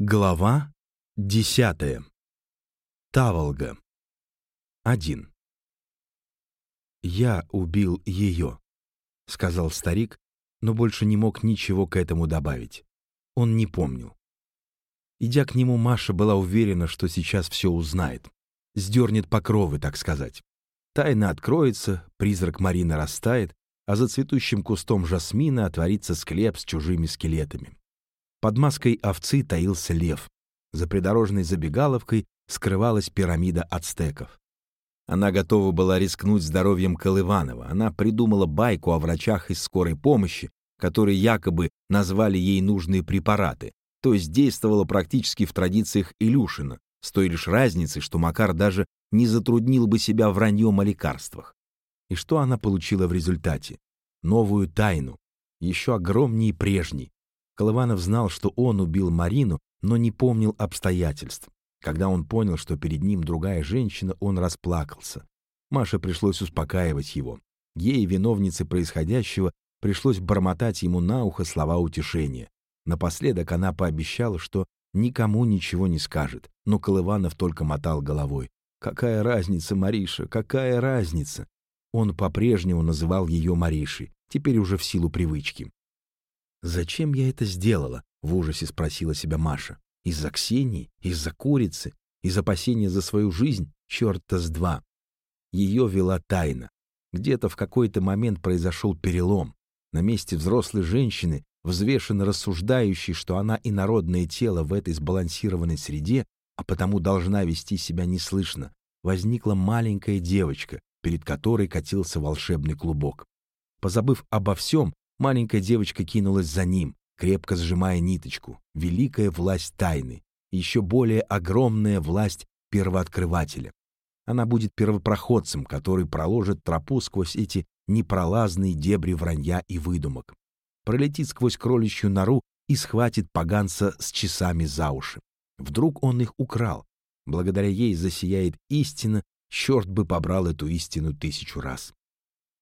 Глава десятая. Таволга. Один. «Я убил ее», — сказал старик, но больше не мог ничего к этому добавить. Он не помнил. Идя к нему, Маша была уверена, что сейчас все узнает. Сдернет покровы, так сказать. Тайна откроется, призрак Марины растает, а за цветущим кустом жасмина отворится склеп с чужими скелетами. Под маской овцы таился лев. За придорожной забегаловкой скрывалась пирамида ацтеков. Она готова была рискнуть здоровьем Колыванова. Она придумала байку о врачах из скорой помощи, которые якобы назвали ей нужные препараты, то есть действовала практически в традициях Илюшина, с той лишь разницей, что Макар даже не затруднил бы себя враньем о лекарствах. И что она получила в результате? Новую тайну, еще огромнее прежней, Колыванов знал, что он убил Марину, но не помнил обстоятельств. Когда он понял, что перед ним другая женщина, он расплакался. Маше пришлось успокаивать его. Ей, виновнице происходящего, пришлось бормотать ему на ухо слова утешения. Напоследок она пообещала, что никому ничего не скажет, но Колыванов только мотал головой. «Какая разница, Мариша, какая разница?» Он по-прежнему называл ее Маришей, теперь уже в силу привычки. «Зачем я это сделала?» — в ужасе спросила себя Маша. «Из-за Ксении? Из-за курицы? Из опасения за свою жизнь? Черт-то с два!» Ее вела тайна. Где-то в какой-то момент произошел перелом. На месте взрослой женщины, взвешенно рассуждающей, что она инородное тело в этой сбалансированной среде, а потому должна вести себя неслышно, возникла маленькая девочка, перед которой катился волшебный клубок. Позабыв обо всем, Маленькая девочка кинулась за ним, крепко сжимая ниточку. Великая власть тайны. Еще более огромная власть первооткрывателя. Она будет первопроходцем, который проложит тропу сквозь эти непролазные дебри вранья и выдумок. Пролетит сквозь кроличью нору и схватит поганца с часами за уши. Вдруг он их украл. Благодаря ей засияет истина, черт бы побрал эту истину тысячу раз.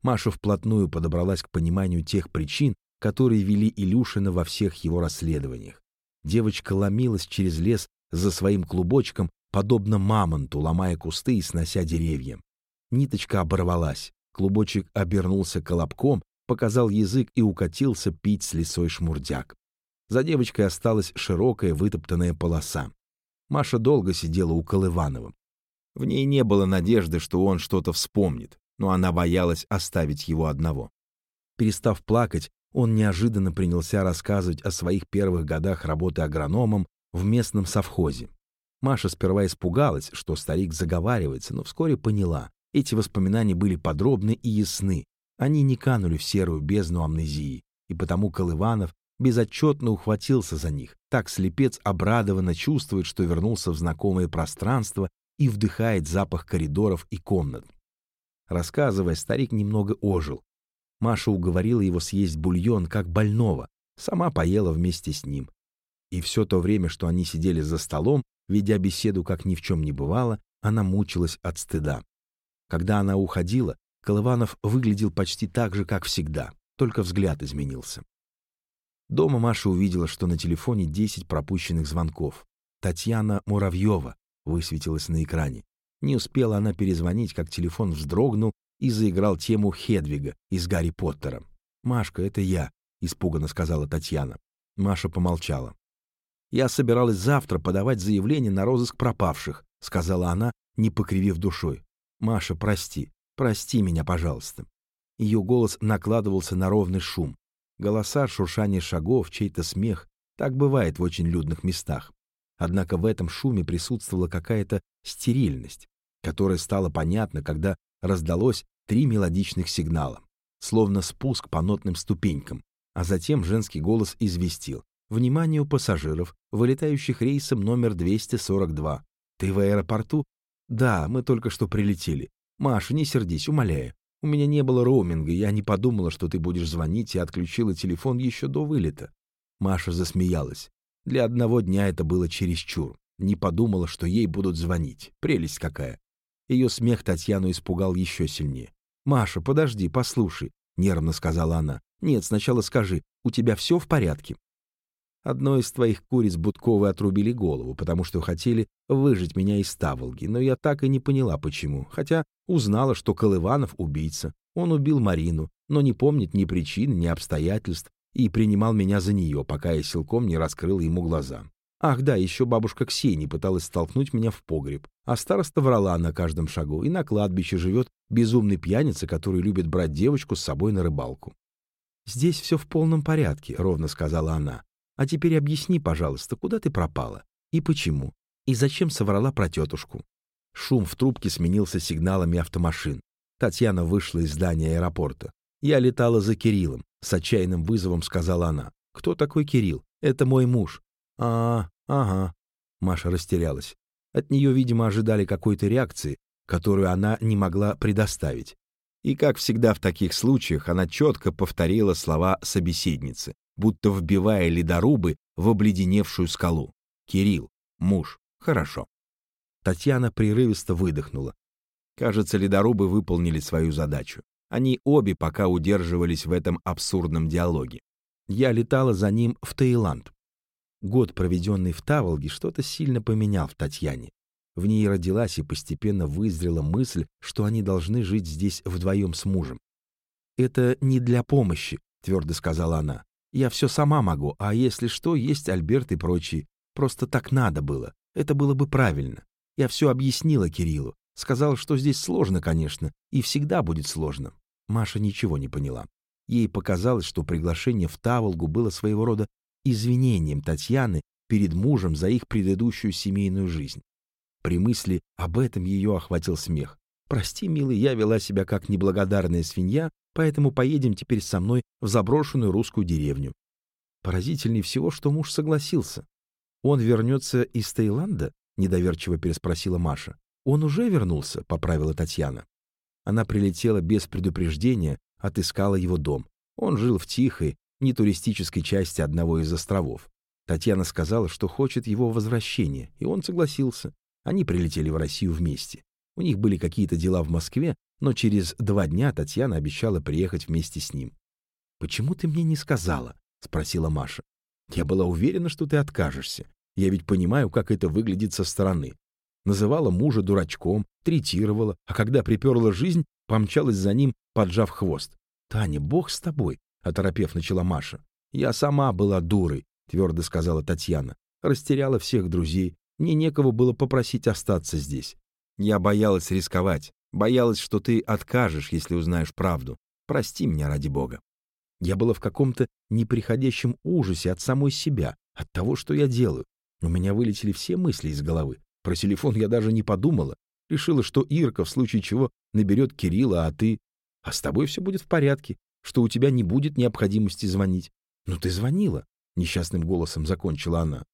Маша вплотную подобралась к пониманию тех причин, которые вели Илюшина во всех его расследованиях. Девочка ломилась через лес за своим клубочком, подобно мамонту, ломая кусты и снося деревья. Ниточка оборвалась, клубочек обернулся колобком, показал язык и укатился пить с лесой шмурдяк. За девочкой осталась широкая вытоптанная полоса. Маша долго сидела у Колыванова. В ней не было надежды, что он что-то вспомнит но она боялась оставить его одного. Перестав плакать, он неожиданно принялся рассказывать о своих первых годах работы агрономом в местном совхозе. Маша сперва испугалась, что старик заговаривается, но вскоре поняла. Эти воспоминания были подробны и ясны. Они не канули в серую бездну амнезии, и потому Колыванов безотчетно ухватился за них. Так слепец обрадованно чувствует, что вернулся в знакомое пространство и вдыхает запах коридоров и комнат. Рассказывая, старик немного ожил. Маша уговорила его съесть бульон, как больного, сама поела вместе с ним. И все то время, что они сидели за столом, ведя беседу, как ни в чем не бывало, она мучилась от стыда. Когда она уходила, Колыванов выглядел почти так же, как всегда, только взгляд изменился. Дома Маша увидела, что на телефоне 10 пропущенных звонков. Татьяна Муравьева высветилась на экране. Не успела она перезвонить, как телефон вздрогнул и заиграл тему Хедвига из «Гарри Поттера». «Машка, это я», — испуганно сказала Татьяна. Маша помолчала. «Я собиралась завтра подавать заявление на розыск пропавших», — сказала она, не покривив душой. «Маша, прости, прости меня, пожалуйста». Ее голос накладывался на ровный шум. Голоса, шуршание шагов, чей-то смех. Так бывает в очень людных местах. Однако в этом шуме присутствовала какая-то стерильность, которая стала понятна, когда раздалось три мелодичных сигнала, словно спуск по нотным ступенькам, а затем женский голос известил. «Внимание у пассажиров, вылетающих рейсом номер 242. Ты в аэропорту?» «Да, мы только что прилетели. Маша, не сердись, умоляю. У меня не было роуминга, я не подумала, что ты будешь звонить и отключила телефон еще до вылета». Маша засмеялась. Для одного дня это было чересчур. Не подумала, что ей будут звонить. Прелесть какая. Ее смех Татьяну испугал еще сильнее. «Маша, подожди, послушай», — нервно сказала она. «Нет, сначала скажи, у тебя все в порядке?» Одной из твоих куриц Будковы отрубили голову, потому что хотели выжить меня из Таволги, но я так и не поняла, почему. Хотя узнала, что Колыванов — убийца. Он убил Марину, но не помнит ни причин, ни обстоятельств, и принимал меня за нее, пока я силком не раскрыл ему глаза. Ах да, еще бабушка Ксения пыталась столкнуть меня в погреб, а староста врала на каждом шагу, и на кладбище живет безумный пьяница, который любит брать девочку с собой на рыбалку. «Здесь все в полном порядке», — ровно сказала она. «А теперь объясни, пожалуйста, куда ты пропала? И почему? И зачем соврала про тетушку?» Шум в трубке сменился сигналами автомашин. Татьяна вышла из здания аэропорта. «Я летала за Кириллом», — с отчаянным вызовом сказала она. «Кто такой Кирилл? Это мой муж. «А, ага». Маша растерялась. От нее, видимо, ожидали какой-то реакции, которую она не могла предоставить. И, как всегда в таких случаях, она четко повторила слова собеседницы, будто вбивая ледорубы в обледеневшую скалу. «Кирилл, муж, хорошо». Татьяна прерывисто выдохнула. Кажется, ледорубы выполнили свою задачу. Они обе пока удерживались в этом абсурдном диалоге. Я летала за ним в Таиланд. Год, проведенный в Таволге, что-то сильно поменял в Татьяне. В ней родилась и постепенно вызрела мысль, что они должны жить здесь вдвоем с мужем. «Это не для помощи», — твердо сказала она. «Я все сама могу, а если что, есть Альберт и прочие. Просто так надо было. Это было бы правильно. Я все объяснила Кириллу. Сказала, что здесь сложно, конечно, и всегда будет сложно». Маша ничего не поняла. Ей показалось, что приглашение в Таволгу было своего рода извинением Татьяны перед мужем за их предыдущую семейную жизнь. При мысли об этом ее охватил смех. «Прости, милый, я вела себя как неблагодарная свинья, поэтому поедем теперь со мной в заброшенную русскую деревню». Поразительнее всего, что муж согласился. «Он вернется из Таиланда?» — недоверчиво переспросила Маша. «Он уже вернулся», — поправила Татьяна. Она прилетела без предупреждения, отыскала его дом. Он жил в тихой, не туристической части одного из островов. Татьяна сказала, что хочет его возвращения, и он согласился. Они прилетели в Россию вместе. У них были какие-то дела в Москве, но через два дня Татьяна обещала приехать вместе с ним. «Почему ты мне не сказала?» — спросила Маша. «Я была уверена, что ты откажешься. Я ведь понимаю, как это выглядит со стороны. Называла мужа дурачком, третировала, а когда приперла жизнь, помчалась за ним, поджав хвост. Таня, бог с тобой оторопев начала Маша. «Я сама была дурой», — твердо сказала Татьяна. «Растеряла всех друзей. Мне некого было попросить остаться здесь. Я боялась рисковать, боялась, что ты откажешь, если узнаешь правду. Прости меня ради бога». Я была в каком-то неприходящем ужасе от самой себя, от того, что я делаю. У меня вылетели все мысли из головы. Про телефон я даже не подумала. Решила, что Ирка в случае чего наберет Кирилла, а ты... А с тобой все будет в порядке что у тебя не будет необходимости звонить. «Ну ты звонила», — несчастным голосом закончила она.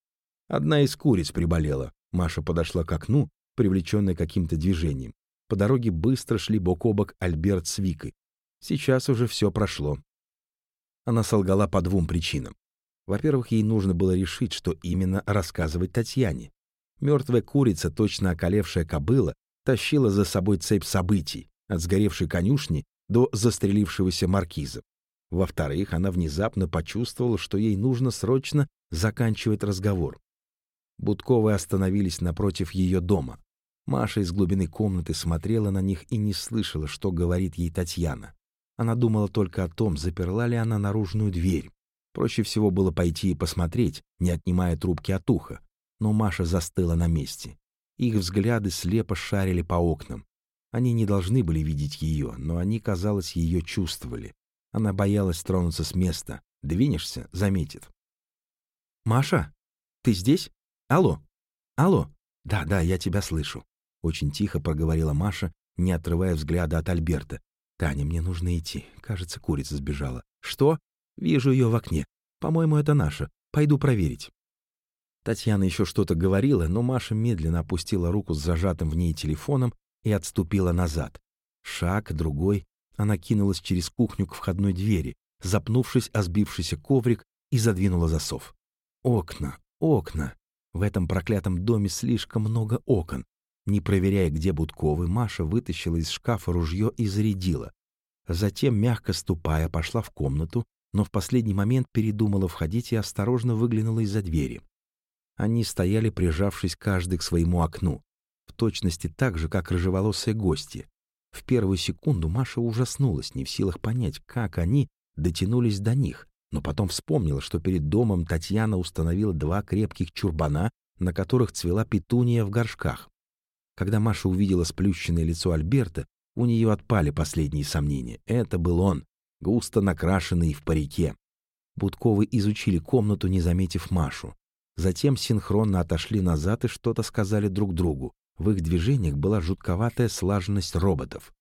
Одна из куриц приболела. Маша подошла к окну, привлеченная каким-то движением. По дороге быстро шли бок о бок Альберт с Викой. Сейчас уже все прошло. Она солгала по двум причинам. Во-первых, ей нужно было решить, что именно рассказывать Татьяне. Мертвая курица, точно околевшая кобыла, тащила за собой цепь событий, от сгоревшей конюшни до застрелившегося маркиза. Во-вторых, она внезапно почувствовала, что ей нужно срочно заканчивать разговор. Будковы остановились напротив ее дома. Маша из глубины комнаты смотрела на них и не слышала, что говорит ей Татьяна. Она думала только о том, заперла ли она наружную дверь. Проще всего было пойти и посмотреть, не отнимая трубки от уха. Но Маша застыла на месте. Их взгляды слепо шарили по окнам. Они не должны были видеть ее, но они, казалось, ее чувствовали. Она боялась тронуться с места. Двинешься — заметит. «Маша, ты здесь? Алло? Алло? Да-да, я тебя слышу». Очень тихо проговорила Маша, не отрывая взгляда от Альберта. «Таня, мне нужно идти. Кажется, курица сбежала». «Что? Вижу ее в окне. По-моему, это наша. Пойду проверить». Татьяна еще что-то говорила, но Маша медленно опустила руку с зажатым в ней телефоном и отступила назад. Шаг, другой, она кинулась через кухню к входной двери, запнувшись о сбившийся коврик и задвинула засов. Окна, окна. В этом проклятом доме слишком много окон. Не проверяя, где Будковы, Маша вытащила из шкафа ружье и зарядила. Затем, мягко ступая, пошла в комнату, но в последний момент передумала входить и осторожно выглянула из-за двери. Они стояли, прижавшись каждый к своему окну, в точности так же, как рыжеволосые гости. В первую секунду Маша ужаснулась, не в силах понять, как они дотянулись до них, но потом вспомнила, что перед домом Татьяна установила два крепких чурбана, на которых цвела петуния в горшках. Когда Маша увидела сплющенное лицо Альберта, у нее отпали последние сомнения. Это был он, густо накрашенный в парике. Будковы изучили комнату, не заметив Машу. Затем синхронно отошли назад и что-то сказали друг другу. В их движениях была жутковатая слаженность роботов.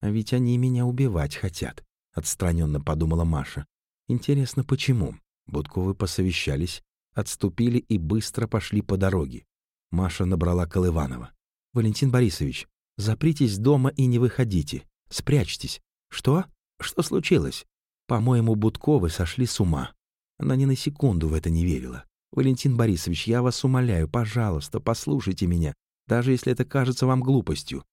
«А ведь они меня убивать хотят», — отстраненно подумала Маша. «Интересно, почему?» Будковы посовещались, отступили и быстро пошли по дороге. Маша набрала Колыванова. «Валентин Борисович, запритесь дома и не выходите. Спрячьтесь. Что? Что случилось? По-моему, Будковы сошли с ума. Она ни на секунду в это не верила. Валентин Борисович, я вас умоляю, пожалуйста, послушайте меня, даже если это кажется вам глупостью.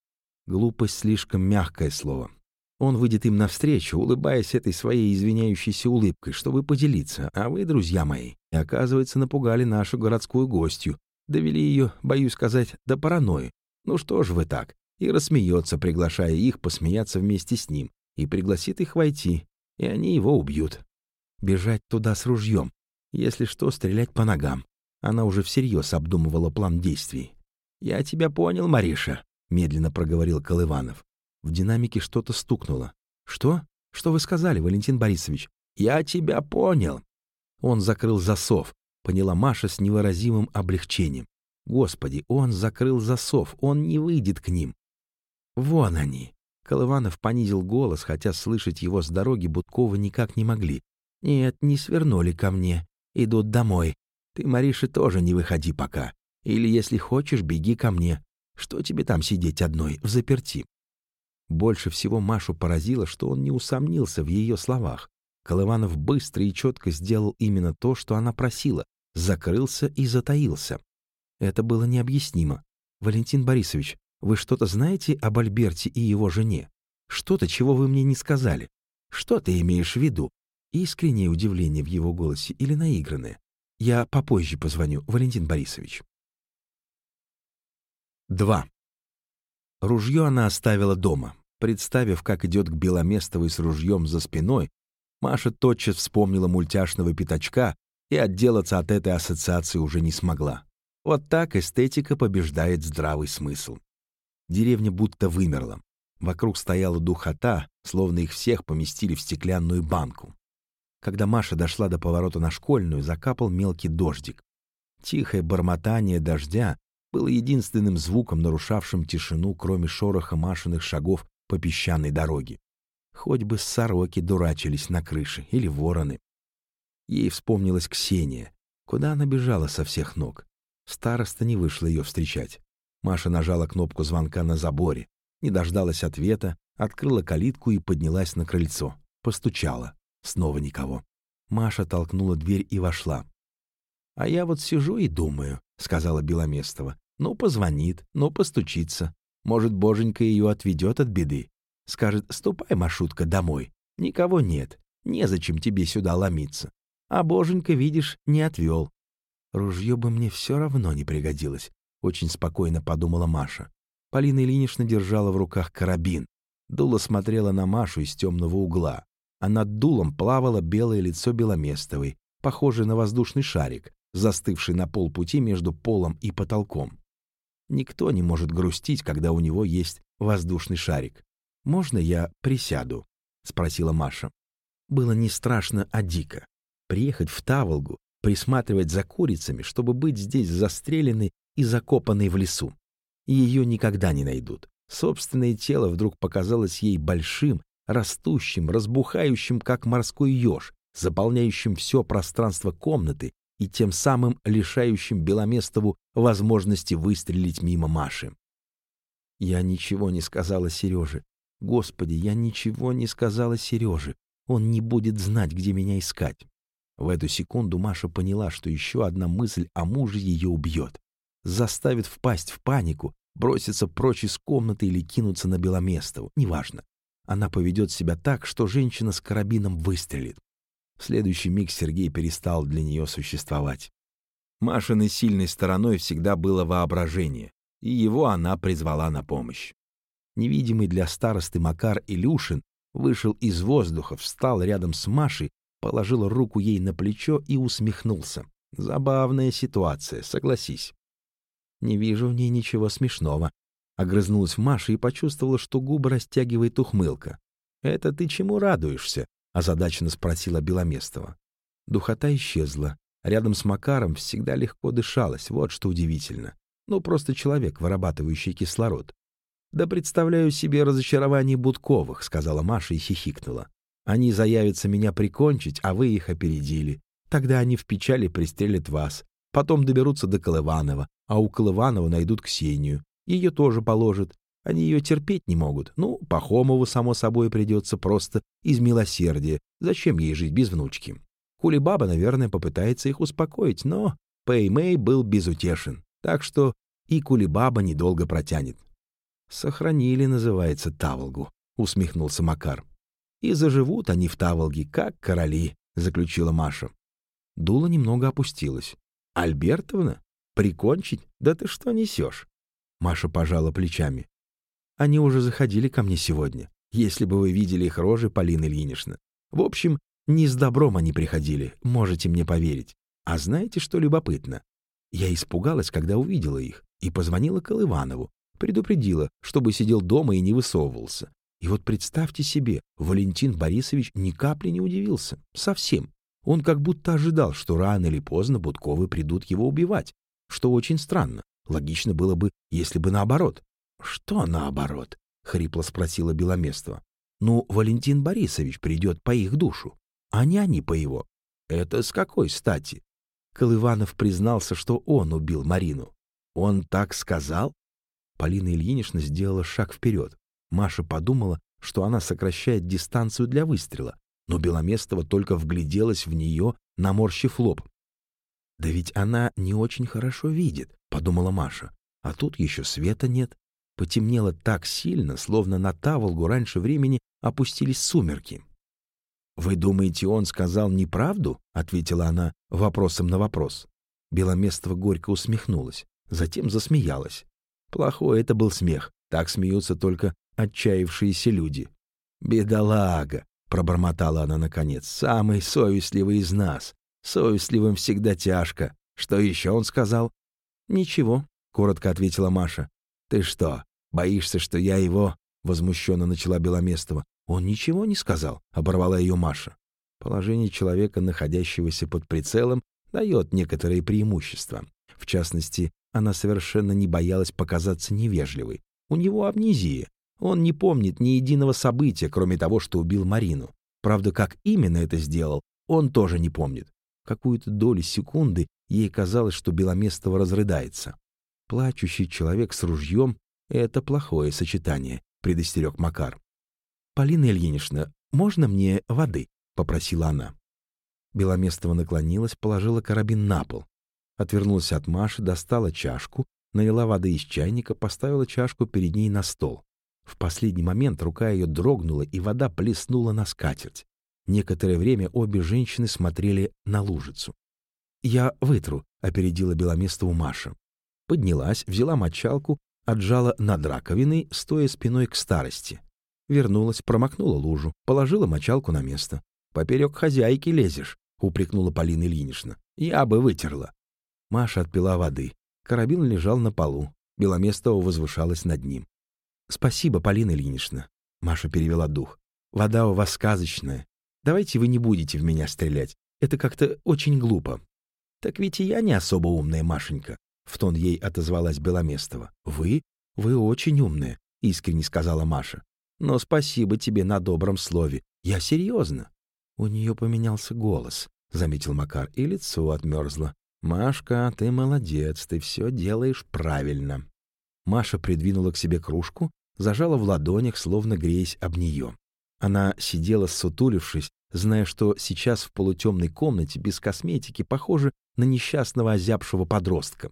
Глупость слишком мягкое слово. Он выйдет им навстречу, улыбаясь этой своей извиняющейся улыбкой, чтобы поделиться. А вы, друзья мои, оказывается, напугали нашу городскую гостью. Довели ее, боюсь сказать, до паранойи. Ну что ж вы так? И рассмеется, приглашая их посмеяться вместе с ним и пригласит их войти, и они его убьют. Бежать туда с ружьем, если что, стрелять по ногам. Она уже всерьез обдумывала план действий. «Я тебя понял, Мариша», — медленно проговорил Колыванов. В динамике что-то стукнуло. «Что? Что вы сказали, Валентин Борисович?» «Я тебя понял». Он закрыл засов, поняла Маша с невыразимым облегчением. Господи, он закрыл засов, он не выйдет к ним. Вон они. Колыванов понизил голос, хотя слышать его с дороги Будкова никак не могли. «Нет, не свернули ко мне. Идут домой. Ты, Мариша, тоже не выходи пока. Или, если хочешь, беги ко мне. Что тебе там сидеть одной, в заперти?» Больше всего Машу поразило, что он не усомнился в ее словах. Колыванов быстро и четко сделал именно то, что она просила. Закрылся и затаился. Это было необъяснимо. «Валентин Борисович, вы что-то знаете об Альберте и его жене? Что-то, чего вы мне не сказали? Что ты имеешь в виду?» Искреннее удивление в его голосе или наигранное? «Я попозже позвоню, Валентин Борисович». 2. Ружье она оставила дома. Представив, как идет к Беломестовой с ружьем за спиной, Маша тотчас вспомнила мультяшного пятачка и отделаться от этой ассоциации уже не смогла. Вот так эстетика побеждает здравый смысл. Деревня будто вымерла. Вокруг стояла духота, словно их всех поместили в стеклянную банку. Когда Маша дошла до поворота на школьную, закапал мелкий дождик. Тихое бормотание дождя было единственным звуком, нарушавшим тишину, кроме шороха Машиных шагов по песчаной дороге. Хоть бы сороки дурачились на крыше или вороны. Ей вспомнилась Ксения. Куда она бежала со всех ног? Староста не вышла ее встречать. Маша нажала кнопку звонка на заборе, не дождалась ответа, открыла калитку и поднялась на крыльцо. Постучала. Снова никого. Маша толкнула дверь и вошла. «А я вот сижу и думаю», — сказала Беломестова. «Ну, позвонит, ну, постучится. Может, боженька ее отведет от беды. Скажет, ступай, Машутка, домой. Никого нет. Незачем тебе сюда ломиться. А боженька, видишь, не отвел. Ружье бы мне все равно не пригодилось очень спокойно подумала Маша. Полина Ильинична держала в руках карабин. Дула смотрела на Машу из темного угла, а над дулом плавало белое лицо Беломестовой, похожее на воздушный шарик, застывший на полпути между полом и потолком. Никто не может грустить, когда у него есть воздушный шарик. «Можно я присяду?» — спросила Маша. Было не страшно, а дико. Приехать в Таволгу, присматривать за курицами, чтобы быть здесь застреленной и закопанной в лесу. Ее никогда не найдут. Собственное тело вдруг показалось ей большим, растущим, разбухающим, как морской еж, заполняющим все пространство комнаты и тем самым лишающим Беломестову возможности выстрелить мимо Маши. Я ничего не сказала Сереже. Господи, я ничего не сказала Сереже. Он не будет знать, где меня искать. В эту секунду Маша поняла, что еще одна мысль о муже ее убьет заставит впасть в панику, броситься прочь из комнаты или кинуться на Беломестову, неважно. Она поведет себя так, что женщина с карабином выстрелит. В следующий миг Сергей перестал для нее существовать. Машиной сильной стороной всегда было воображение, и его она призвала на помощь. Невидимый для старосты Макар Илюшин вышел из воздуха, встал рядом с Машей, положил руку ей на плечо и усмехнулся. Забавная ситуация, согласись. Не вижу в ней ничего смешного. Огрызнулась Маша и почувствовала, что губы растягивает ухмылка. «Это ты чему радуешься?» — озадаченно спросила Беломестова. Духота исчезла. Рядом с Макаром всегда легко дышалось, вот что удивительно. Ну, просто человек, вырабатывающий кислород. «Да представляю себе разочарование Будковых», — сказала Маша и хихикнула. «Они заявятся меня прикончить, а вы их опередили. Тогда они в печали пристрелят вас. Потом доберутся до Колыванова, а у Колыванова найдут Ксению. Ее тоже положат. Они ее терпеть не могут. Ну, Пахомову, само собой, придется просто из милосердия. Зачем ей жить без внучки? Кулибаба, наверное, попытается их успокоить, но Пэймэй был безутешен. Так что и Кулибаба недолго протянет. «Сохранили, называется, Таволгу», — усмехнулся Макар. «И заживут они в Таволге, как короли», — заключила Маша. Дула немного опустилась. «Альбертовна? Прикончить? Да ты что несешь?» Маша пожала плечами. «Они уже заходили ко мне сегодня. Если бы вы видели их рожи, Полина Ильинична. В общем, не с добром они приходили, можете мне поверить. А знаете, что любопытно? Я испугалась, когда увидела их, и позвонила Колыванову, предупредила, чтобы сидел дома и не высовывался. И вот представьте себе, Валентин Борисович ни капли не удивился. Совсем. Он как будто ожидал, что рано или поздно Будковы придут его убивать. Что очень странно. Логично было бы, если бы наоборот. «Что наоборот?» — хрипло спросила Беломестова. «Ну, Валентин Борисович придет по их душу, а не они по его. Это с какой стати?» Колыванов признался, что он убил Марину. «Он так сказал?» Полина Ильинична сделала шаг вперед. Маша подумала, что она сокращает дистанцию для выстрела, но Беломестова только вгляделась в нее, наморщив лоб. «Да ведь она не очень хорошо видит», — подумала Маша. «А тут еще света нет. Потемнело так сильно, словно на Таволгу раньше времени опустились сумерки». «Вы думаете, он сказал неправду?» — ответила она вопросом на вопрос. Беломестова горько усмехнулась, затем засмеялась. Плохой это был смех. Так смеются только отчаявшиеся люди. «Бедолага!» — пробормотала она наконец. «Самый совестливый из нас. Совестливым всегда тяжко. Что еще он сказал?» «Ничего», — коротко ответила Маша. «Ты что, боишься, что я его...» — возмущенно начала Беломестова. «Он ничего не сказал», — оборвала ее Маша. Положение человека, находящегося под прицелом, дает некоторые преимущества. В частности, она совершенно не боялась показаться невежливой. У него амнезия. Он не помнит ни единого события, кроме того, что убил Марину. Правда, как именно это сделал, он тоже не помнит. Какую-то долю секунды ей казалось, что Беломестова разрыдается. Плачущий человек с ружьем — это плохое сочетание, предостерег Макар. «Полина Ильинична, можно мне воды?» — попросила она. Беломестова наклонилась, положила карабин на пол. Отвернулась от Маши, достала чашку, налила воды из чайника, поставила чашку перед ней на стол. В последний момент рука ее дрогнула, и вода плеснула на скатерть. Некоторое время обе женщины смотрели на лужицу. «Я вытру», — опередила Беломестову Маша. Поднялась, взяла мочалку, отжала над раковиной, стоя спиной к старости. Вернулась, промокнула лужу, положила мочалку на место. «Поперек хозяйки лезешь», — упрекнула Полина Ильинична. «Я бы вытерла». Маша отпила воды. Карабин лежал на полу. Беломестова возвышалась над ним. «Спасибо, Полина Ильинична». Маша перевела дух. «Вода у вас сказочная. Давайте вы не будете в меня стрелять. Это как-то очень глупо». «Так ведь и я не особо умная, Машенька», — в тон ей отозвалась Беломестова. «Вы? Вы очень умная», — искренне сказала Маша. «Но спасибо тебе на добром слове. Я серьезно». У нее поменялся голос, — заметил Макар, и лицо отмерзло. «Машка, ты молодец, ты все делаешь правильно». Маша придвинула к себе кружку, зажала в ладонях, словно греясь об нее. Она сидела сутулившись, зная, что сейчас в полутемной комнате без косметики похоже на несчастного озябшего подростка.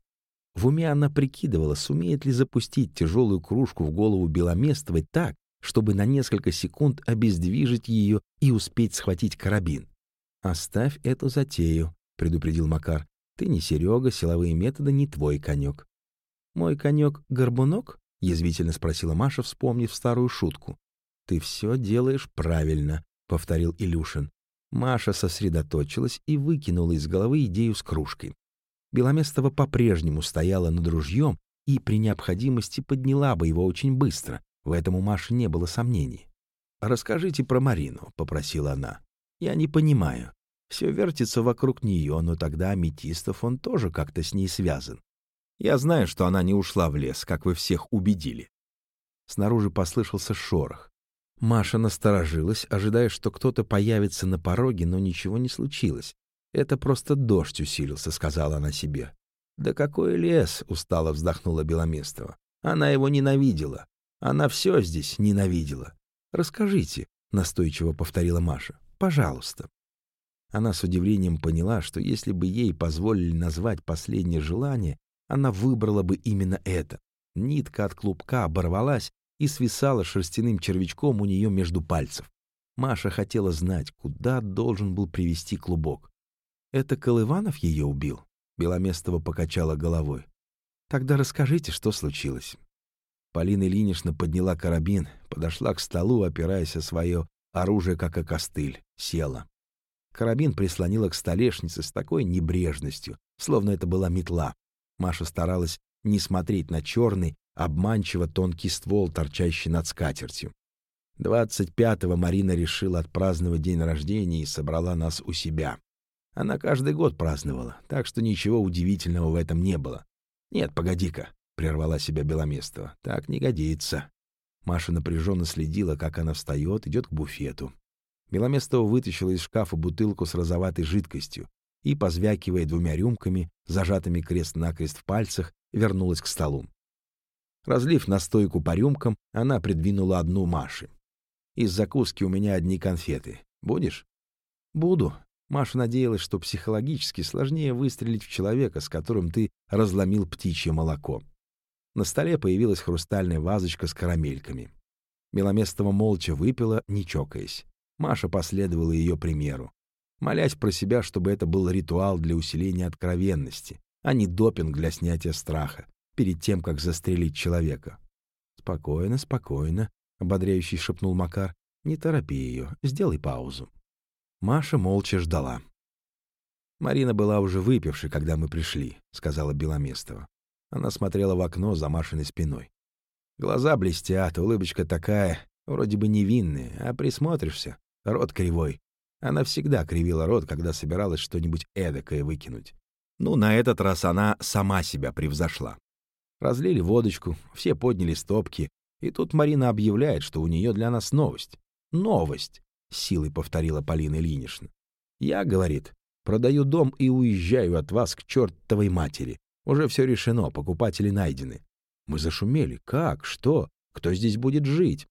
В уме она прикидывала, сумеет ли запустить тяжелую кружку в голову Беломестовой так, чтобы на несколько секунд обездвижить ее и успеть схватить карабин. «Оставь эту затею», — предупредил Макар. «Ты не Серега, силовые методы не твой конек». «Мой конек — горбунок?» — язвительно спросила Маша, вспомнив старую шутку. «Ты все делаешь правильно», — повторил Илюшин. Маша сосредоточилась и выкинула из головы идею с кружкой. Беломестова по-прежнему стояла над ружьем и при необходимости подняла бы его очень быстро. В этом у Маши не было сомнений. «Расскажите про Марину», — попросила она. «Я не понимаю. Все вертится вокруг нее, но тогда Аметистов он тоже как-то с ней связан. Я знаю, что она не ушла в лес, как вы всех убедили». Снаружи послышался шорох. Маша насторожилась, ожидая, что кто-то появится на пороге, но ничего не случилось. «Это просто дождь усилился», — сказала она себе. «Да какой лес!» — устало вздохнула Беломестова. «Она его ненавидела. Она все здесь ненавидела. Расскажите», — настойчиво повторила Маша. «Пожалуйста». Она с удивлением поняла, что если бы ей позволили назвать последнее желание, она выбрала бы именно это. Нитка от клубка оборвалась и свисала шерстяным червячком у нее между пальцев. Маша хотела знать, куда должен был привести клубок. Это Колыванов ее убил? Беломестова покачала головой. Тогда расскажите, что случилось. Полина Ильинична подняла карабин, подошла к столу, опираясь о свое оружие, как о костыль, села. Карабин прислонила к столешнице с такой небрежностью, словно это была метла. Маша старалась не смотреть на черный, обманчиво тонкий ствол, торчащий над скатертью. Двадцать пятого Марина решила отпраздновать день рождения и собрала нас у себя. Она каждый год праздновала, так что ничего удивительного в этом не было. «Нет, погоди-ка», — прервала себя Беломестова, — «так не годится». Маша напряженно следила, как она встает, идет к буфету. Беломестова вытащила из шкафа бутылку с розоватой жидкостью и, позвякивая двумя рюмками, зажатыми крест-накрест в пальцах, вернулась к столу. Разлив настойку по рюмкам, она придвинула одну Маше. «Из закуски у меня одни конфеты. Будешь?» «Буду», Маша надеялась, что психологически сложнее выстрелить в человека, с которым ты разломил птичье молоко. На столе появилась хрустальная вазочка с карамельками. Меломестова молча выпила, не чокаясь. Маша последовала ее примеру, молясь про себя, чтобы это был ритуал для усиления откровенности, а не допинг для снятия страха, перед тем, как застрелить человека. «Спокойно, спокойно», — ободряющий шепнул Макар. «Не торопи ее, сделай паузу». Маша молча ждала. «Марина была уже выпившей, когда мы пришли», — сказала Беломестова. Она смотрела в окно за Машиной спиной. Глаза блестят, улыбочка такая, вроде бы невинная, а присмотришься — рот кривой. Она всегда кривила рот, когда собиралась что-нибудь эдакое выкинуть. Ну, на этот раз она сама себя превзошла. Разлили водочку, все подняли стопки, и тут Марина объявляет, что у нее для нас новость. Новость! — силой повторила Полина Ильинична. «Я, — говорит, — продаю дом и уезжаю от вас к чертовой матери. Уже все решено, покупатели найдены». Мы зашумели. «Как? Что? Кто здесь будет жить?»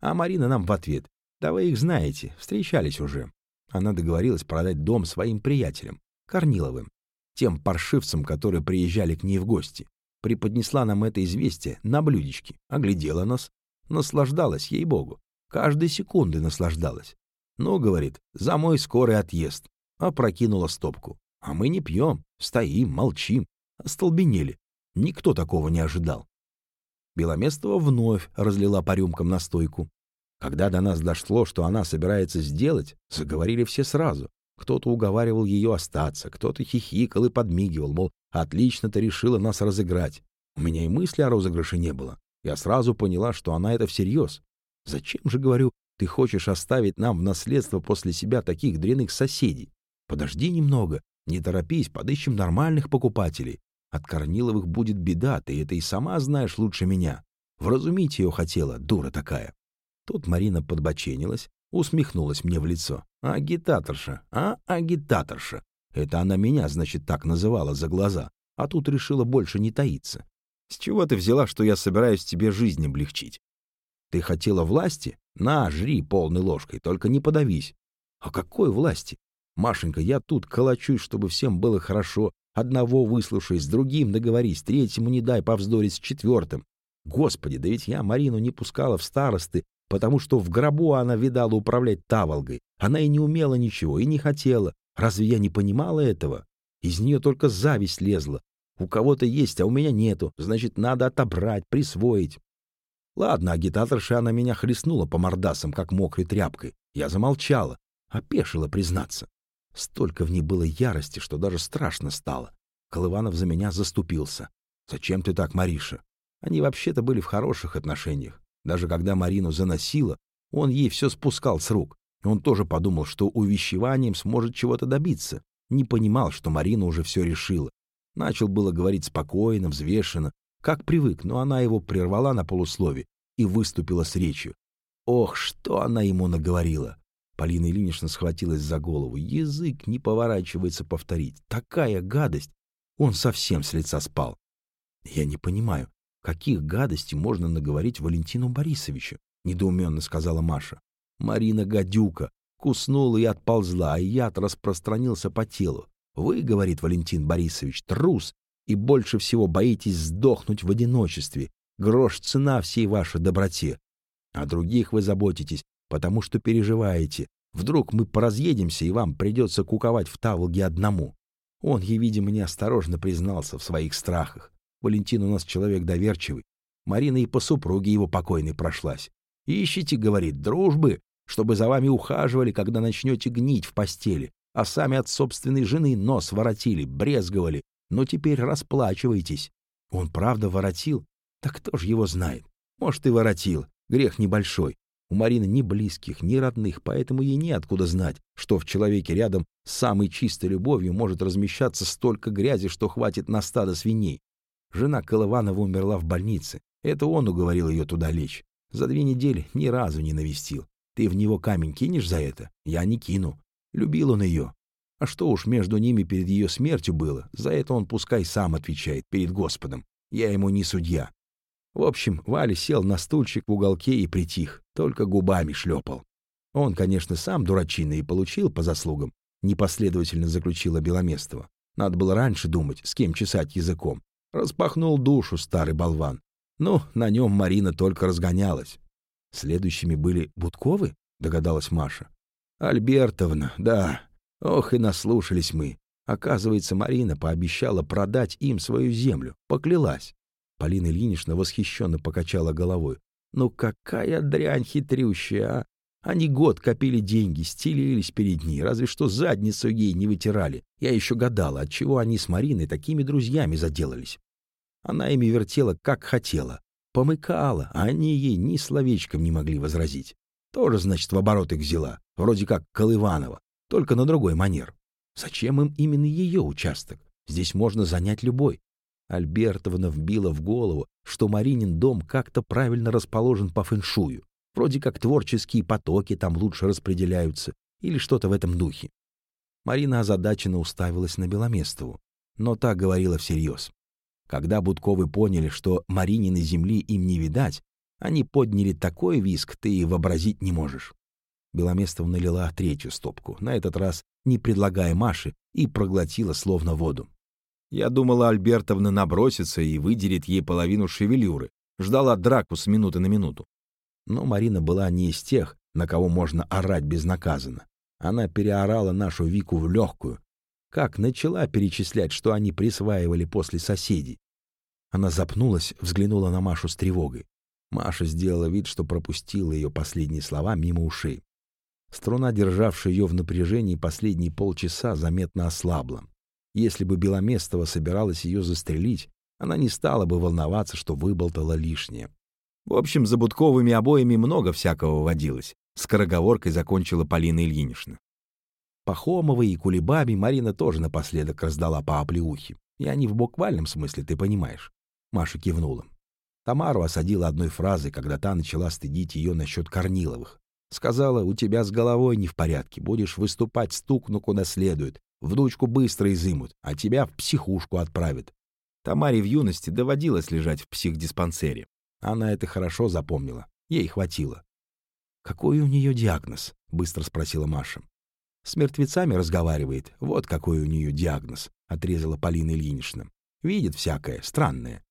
А Марина нам в ответ. «Да вы их знаете, встречались уже». Она договорилась продать дом своим приятелям, Корниловым, тем паршивцам, которые приезжали к ней в гости. Преподнесла нам это известие на блюдечке, оглядела нас, наслаждалась ей-богу. Каждой секунды наслаждалась. «Ну, — говорит, — за мой скорый отъезд». Опрокинула стопку. А мы не пьем, стоим, молчим. Остолбенели. Никто такого не ожидал. Беломестова вновь разлила по рюмкам настойку. Когда до нас дошло, что она собирается сделать, заговорили все сразу. Кто-то уговаривал ее остаться, кто-то хихикал и подмигивал, мол, отлично ты решила нас разыграть. У меня и мысли о розыгрыше не было. Я сразу поняла, что она это всерьез. Зачем же, говорю, ты хочешь оставить нам в наследство после себя таких дряных соседей? Подожди немного, не торопись, подыщем нормальных покупателей. От Корниловых будет беда, ты это и сама знаешь лучше меня. Вразумить ее хотела, дура такая. Тут Марина подбоченилась, усмехнулась мне в лицо. Агитаторша, а, агитаторша. Это она меня, значит, так называла за глаза, а тут решила больше не таиться. С чего ты взяла, что я собираюсь тебе жизнь облегчить? Ты хотела власти? На, жри полной ложкой, только не подавись. А какой власти? Машенька, я тут колочусь, чтобы всем было хорошо. Одного выслушай, с другим договорись, третьему не дай повздорить с четвертым. Господи, да ведь я Марину не пускала в старосты потому что в гробу она видала управлять таволгой. Она и не умела ничего, и не хотела. Разве я не понимала этого? Из нее только зависть лезла. У кого-то есть, а у меня нету. Значит, надо отобрать, присвоить. Ладно, агитаторша она меня хлестнула по мордасам, как мокрой тряпкой. Я замолчала, опешила признаться. Столько в ней было ярости, что даже страшно стало. Колыванов за меня заступился. «Зачем ты так, Мариша?» Они вообще-то были в хороших отношениях. Даже когда Марину заносило, он ей все спускал с рук. Он тоже подумал, что увещеванием сможет чего-то добиться. Не понимал, что Марина уже все решила. Начал было говорить спокойно, взвешенно, как привык, но она его прервала на полуслове и выступила с речью. Ох, что она ему наговорила! Полина Ильинична схватилась за голову. Язык не поворачивается повторить. Такая гадость! Он совсем с лица спал. Я не понимаю, каких гадостей можно наговорить Валентину Борисовичу? Недоуменно сказала Маша. Марина гадюка. Куснула и отползла, а яд распространился по телу. Вы, говорит Валентин Борисович, трус, и больше всего боитесь сдохнуть в одиночестве. Грош цена всей вашей доброте. О других вы заботитесь, потому что переживаете. Вдруг мы поразъедемся, и вам придется куковать в Таволге одному. Он ей, видимо, неосторожно признался в своих страхах. Валентин у нас человек доверчивый. Марина и по супруге его покойной прошлась. «Ищите, — говорит, — дружбы, чтобы за вами ухаживали, когда начнете гнить в постели, а сами от собственной жены нос воротили, брезговали, но теперь расплачивайтесь. Он правда воротил? Так кто ж его знает? Может, и воротил. Грех небольшой. У Марины ни близких, ни родных, поэтому ей неоткуда знать, что в человеке рядом с самой чистой любовью может размещаться столько грязи, что хватит на стадо свиней. Жена Колыванова умерла в больнице. Это он уговорил ее туда лечь. За две недели ни разу не навестил. Ты в него камень кинешь за это? Я не кину. Любил он ее. А что уж между ними перед ее смертью было, за это он пускай сам отвечает перед Господом. Я ему не судья. В общем, Валя сел на стульчик в уголке и притих, только губами шлепал. Он, конечно, сам дурачина и получил по заслугам, непоследовательно заключила Беломестова. Надо было раньше думать, с кем чесать языком. Распахнул душу старый болван. Ну, на нем Марина только разгонялась. Следующими были Будковы, догадалась Маша. Альбертовна, да, Ох, и наслушались мы. Оказывается, Марина пообещала продать им свою землю, поклялась. Полина Ильинична восхищенно покачала головой. «Ну какая дрянь хитрющая, а! Они год копили деньги, стелились перед ней, разве что задницу ей не вытирали. Я еще гадала, отчего они с Мариной такими друзьями заделались. Она ими вертела, как хотела. Помыкала, а они ей ни словечком не могли возразить. Тоже, значит, в оборот их взяла, вроде как Колыванова только на другой манер. Зачем им именно ее участок? Здесь можно занять любой. Альбертовна вбила в голову, что Маринин дом как-то правильно расположен по фэншую. Вроде как творческие потоки там лучше распределяются или что-то в этом духе. Марина озадаченно уставилась на Беломестову, но та говорила всерьез. Когда Будковы поняли, что Марининой земли им не видать, они подняли такой виск, ты и вообразить не можешь. Беломестов налила третью стопку, на этот раз не предлагая Маше, и проглотила словно воду. Я думала, Альбертовна набросится и выделит ей половину шевелюры. Ждала драку с минуты на минуту. Но Марина была не из тех, на кого можно орать безнаказанно. Она переорала нашу Вику в легкую. Как начала перечислять, что они присваивали после соседей. Она запнулась, взглянула на Машу с тревогой. Маша сделала вид, что пропустила ее последние слова мимо ушей. Струна, державшая ее в напряжении последние полчаса, заметно ослабла. Если бы Беломестова собиралась ее застрелить, она не стала бы волноваться, что выболтала лишнее. В общем, за Будковыми обоями много всякого водилось. Скороговоркой закончила Полина Ильинична. Пахомовой и Кулебаби Марина тоже напоследок раздала по оплеухе. Я не в буквальном смысле, ты понимаешь. Маша кивнула. Тамару осадила одной фразой, когда та начала стыдить ее насчет Корниловых. Сказала, у тебя с головой не в порядке, будешь выступать, стукну куда следует. Внучку быстро изымут, а тебя в психушку отправят. Тамаре в юности доводилось лежать в психдиспансере. Она это хорошо запомнила. Ей хватило. «Какой у нее диагноз?» — быстро спросила Маша. «С мертвецами разговаривает. Вот какой у нее диагноз», — отрезала Полина Ильинична. «Видит всякое, странное.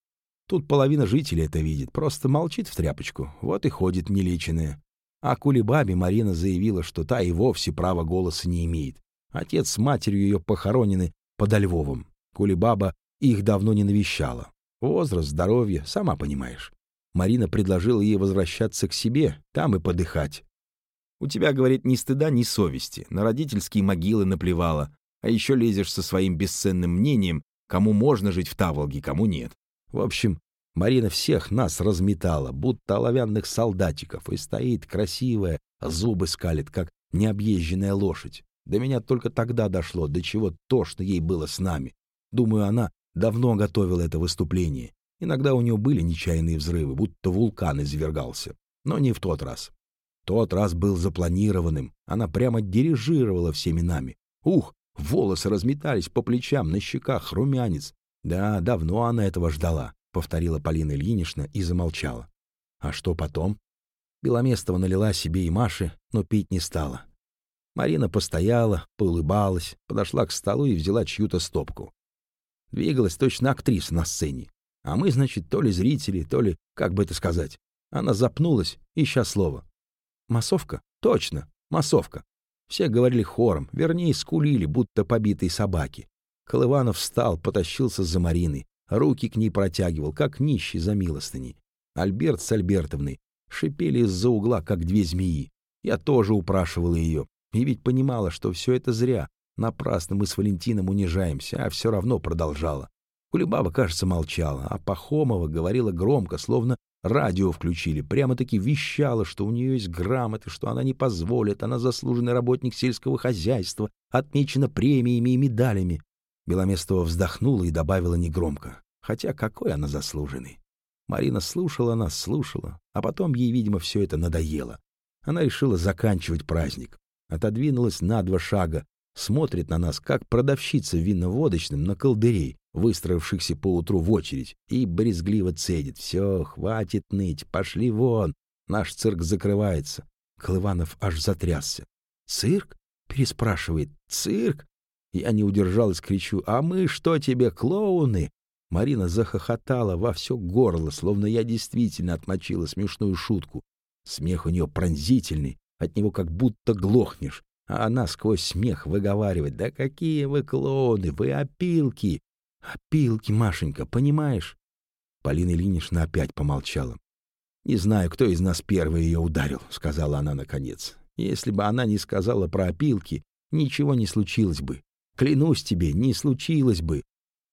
Тут половина жителей это видит, просто молчит в тряпочку, вот и ходит нелеченная. А Кулебабе Марина заявила, что та и вовсе права голоса не имеет. Отец с матерью ее похоронены подо Львовом. Кулебаба их давно не навещала. Возраст, здоровье, сама понимаешь. Марина предложила ей возвращаться к себе, там и подыхать. У тебя, говорит, ни стыда, ни совести. На родительские могилы наплевала. А еще лезешь со своим бесценным мнением, кому можно жить в Таволге, кому нет. В общем, Марина всех нас разметала, будто оловянных солдатиков, и стоит красивая, зубы скалит, как необъезженная лошадь. До меня только тогда дошло, до чего тошно ей было с нами. Думаю, она давно готовила это выступление. Иногда у нее были нечаянные взрывы, будто вулкан извергался. Но не в тот раз. Тот раз был запланированным. Она прямо дирижировала всеми нами. Ух, волосы разметались по плечам, на щеках румянец. Да, давно она этого ждала, — повторила Полина Ильинична и замолчала. А что потом? Беломестова налила себе и Маше, но пить не стала. Марина постояла, поулыбалась, подошла к столу и взяла чью-то стопку. Двигалась точно актриса на сцене. А мы, значит, то ли зрители, то ли, как бы это сказать. Она запнулась, ища слово. Массовка? Точно, массовка. Все говорили хором, вернее, скулили, будто побитые собаки. Колыванов встал, потащился за Мариной, руки к ней протягивал, как нищий за милостыней. Альберт с Альбертовной шипели из-за угла, как две змеи. Я тоже упрашивала ее, и ведь понимала, что все это зря. Напрасно мы с Валентином унижаемся, а все равно продолжала. Кулебаба, кажется, молчала, а Пахомова говорила громко, словно Радио включили, прямо-таки вещала, что у нее есть грамоты, что она не позволит, она заслуженный работник сельского хозяйства, отмечена премиями и медалями. Беломестова вздохнула и добавила негромко. Хотя какой она заслуженный? Марина слушала нас, слушала, а потом ей, видимо, все это надоело. Она решила заканчивать праздник. Отодвинулась на два шага, смотрит на нас, как продавщица в винно-водочном на колдырей, выстроившихся поутру в очередь, и брезгливо цедит. «Все, хватит ныть, пошли вон, наш цирк закрывается». Колыванов аж затрясся. «Цирк?» — переспрашивает. «Цирк?» Я не удержалась, кричу. «А мы что тебе, клоуны?» Марина захохотала во все горло, словно я действительно отмочила смешную шутку. Смех у нее пронзительный, от него как будто глохнешь. А она сквозь смех выговаривает. «Да какие вы клоуны! Вы опилки! «Опилки, Машенька, понимаешь?» Полина Ильинична опять помолчала. «Не знаю, кто из нас первый ее ударил», — сказала она наконец. «Если бы она не сказала про опилки, ничего не случилось бы. Клянусь тебе, не случилось бы».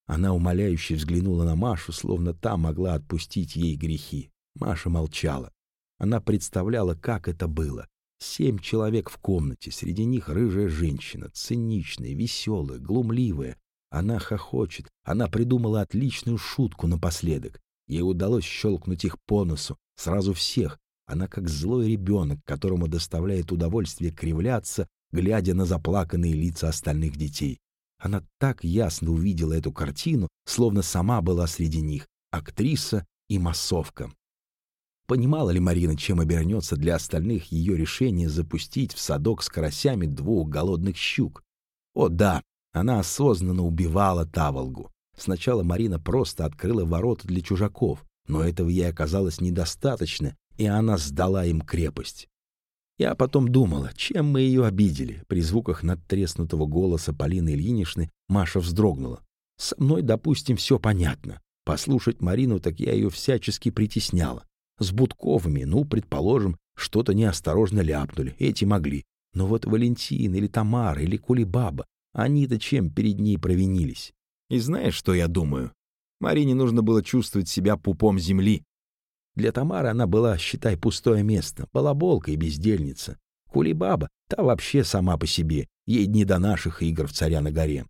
Она умоляюще взглянула на Машу, словно та могла отпустить ей грехи. Маша молчала. Она представляла, как это было. Семь человек в комнате, среди них рыжая женщина, циничная, веселая, глумливая, она хохочет. Она придумала отличную шутку напоследок. Ей удалось щелкнуть их по носу, сразу всех. Она как злой ребенок, которому доставляет удовольствие кривляться, глядя на заплаканные лица остальных детей. Она так ясно увидела эту картину, словно сама была среди них, актриса и массовка. Понимала ли Марина, чем обернется для остальных ее решение запустить в садок с карасями двух голодных щук? О да, она осознанно убивала Таволгу. Сначала Марина просто открыла ворота для чужаков, но этого ей оказалось недостаточно, и она сдала им крепость. Я потом думала, чем мы ее обидели. При звуках надтреснутого голоса Полины Ильиничны Маша вздрогнула. Со мной, допустим, все понятно. Послушать Марину, так я ее всячески притесняла. С Будковыми, ну, предположим, что-то неосторожно ляпнули, эти могли. Но вот Валентин или Тамара или Кулибаба, они-то чем перед ней провинились? И знаешь, что я думаю? Марине нужно было чувствовать себя пупом земли. Для Тамары она была, считай, пустое место, балаболка и бездельница. Кулибаба, та вообще сама по себе, ей не до наших игр в «Царя на горе».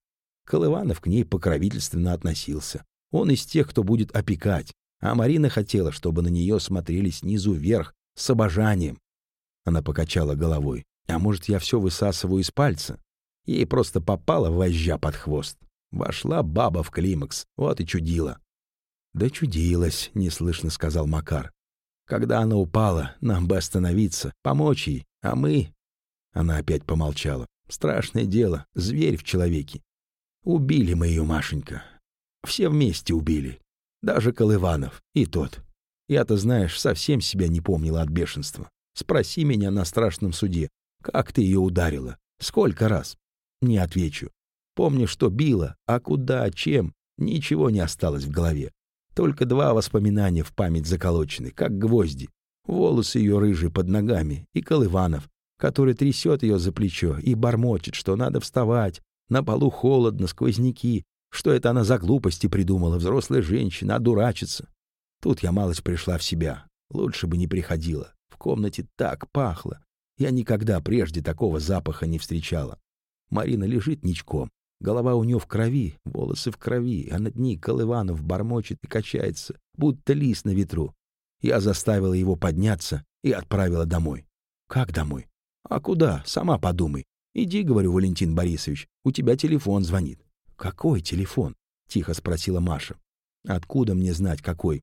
Колыванов к ней покровительственно относился. Он из тех, кто будет опекать. А Марина хотела, чтобы на нее смотрели снизу вверх, с обожанием. Она покачала головой. А может, я все высасываю из пальца? Ей просто попала вожжа под хвост. Вошла баба в климакс, вот и чудила. «Да чудилась», — неслышно сказал Макар. «Когда она упала, нам бы остановиться, помочь ей, а мы...» Она опять помолчала. «Страшное дело, зверь в человеке. Убили мы ее, Машенька. Все вместе убили. Даже Колыванов, и тот. Я-то, знаешь, совсем себя не помнила от бешенства. Спроси меня на страшном суде, как ты ее ударила? Сколько раз? Не отвечу. Помню, что била, а куда, чем, ничего не осталось в голове. Только два воспоминания в память заколочены, как гвозди. Волосы ее рыжие под ногами и Колыванов, который трясет ее за плечо и бормочет, что надо вставать. На полу холодно, сквозняки. Что это она за глупости придумала, взрослая женщина, одурачится. Тут я малость пришла в себя. Лучше бы не приходила. В комнате так пахло. Я никогда прежде такого запаха не встречала. Марина лежит ничком. Голова у нее в крови, волосы в крови, а над ней Колыванов бормочет и качается, будто лист на ветру. Я заставила его подняться и отправила домой. Как домой? А куда? Сама подумай. Иди, говорю, Валентин Борисович, у тебя телефон звонит. Какой телефон? Тихо спросила Маша. Откуда мне знать, какой?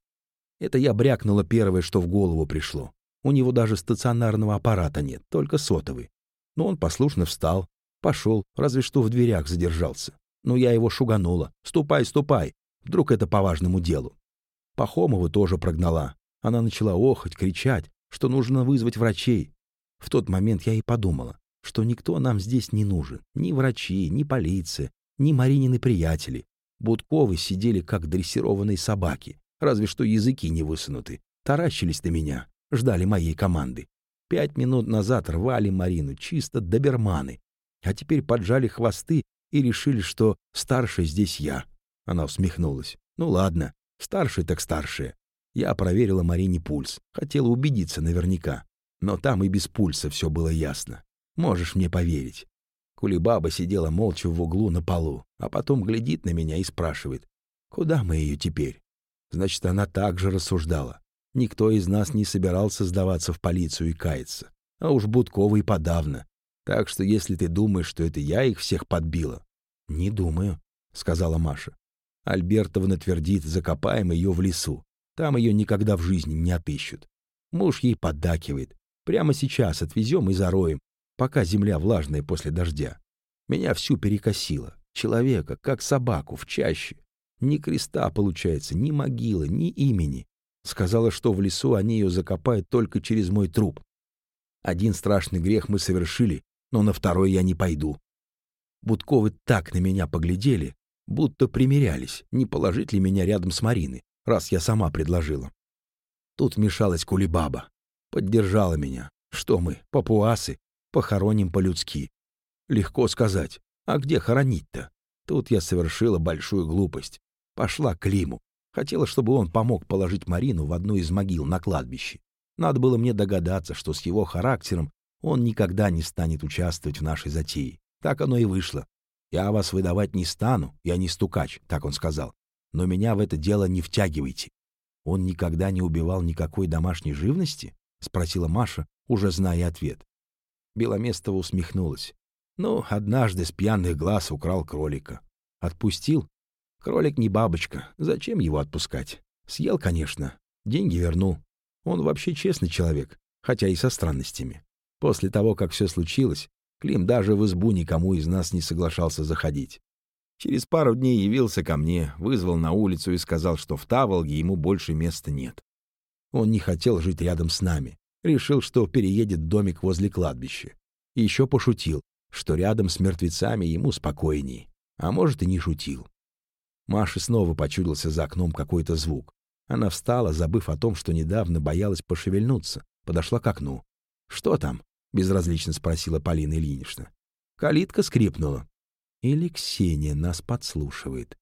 Это я брякнула первое, что в голову пришло. У него даже стационарного аппарата нет, только сотовый. Но он послушно встал, пошел, разве что в дверях задержался. Но я его шуганула. «Ступай, ступай! Вдруг это по важному делу». Пахомову тоже прогнала. Она начала охать, кричать, что нужно вызвать врачей. В тот момент я и подумала, что никто нам здесь не нужен. Ни врачи, ни полиция, ни Маринины приятели. Будковы сидели, как дрессированные собаки, разве что языки не высунуты. Таращились на меня, ждали моей команды. Пять минут назад рвали Марину чисто доберманы, а теперь поджали хвосты и решили, что старший здесь я. Она усмехнулась. Ну ладно, старший так старший. Я проверила Марине пульс, хотела убедиться наверняка. Но там и без пульса все было ясно. Можешь мне поверить. Кулибаба сидела молча в углу на полу, а потом глядит на меня и спрашивает, куда мы ее теперь? Значит, она также рассуждала. Никто из нас не собирался сдаваться в полицию и каяться. А уж Будкова подавно. Так что если ты думаешь, что это я их всех подбила... — Не думаю, — сказала Маша. Альбертовна твердит, закопаем ее в лесу. Там ее никогда в жизни не отыщут. Муж ей поддакивает. Прямо сейчас отвезем и зароем, пока земля влажная после дождя. Меня всю перекосило. Человека, как собаку, в чаще. Ни креста, получается, ни могилы, ни имени. Сказала, что в лесу они ее закопают только через мой труп. Один страшный грех мы совершили, но на второй я не пойду. Будковы так на меня поглядели, будто примирялись, не положить ли меня рядом с Мариной, раз я сама предложила. Тут вмешалась Кулибаба. Поддержала меня. Что мы, папуасы, похороним по-людски. Легко сказать. А где хоронить-то? Тут я совершила большую глупость. Пошла к Лиму. Хотела, чтобы он помог положить Марину в одну из могил на кладбище. Надо было мне догадаться, что с его характером он никогда не станет участвовать в нашей затее. Так оно и вышло. «Я вас выдавать не стану, я не стукач», — так он сказал. «Но меня в это дело не втягивайте». «Он никогда не убивал никакой домашней живности?» — спросила Маша, уже зная ответ. Беломестова усмехнулась. «Ну, однажды с пьяных глаз украл кролика. Отпустил? Кролик не бабочка, зачем его отпускать? Съел, конечно, деньги вернул. Он вообще честный человек, хотя и со странностями. После того, как все случилось, Клим даже в избу никому из нас не соглашался заходить. Через пару дней явился ко мне, вызвал на улицу и сказал, что в Таволге ему больше места нет. Он не хотел жить рядом с нами. Решил, что переедет в домик возле кладбища. И еще пошутил, что рядом с мертвецами ему спокойней. А может, и не шутил. Маше снова почудился за окном какой-то звук. Она встала, забыв о том, что недавно боялась пошевельнуться, подошла к окну. «Что там?» — безразлично спросила Полина Ильинична. Калитка скрипнула. Или Ксения нас подслушивает.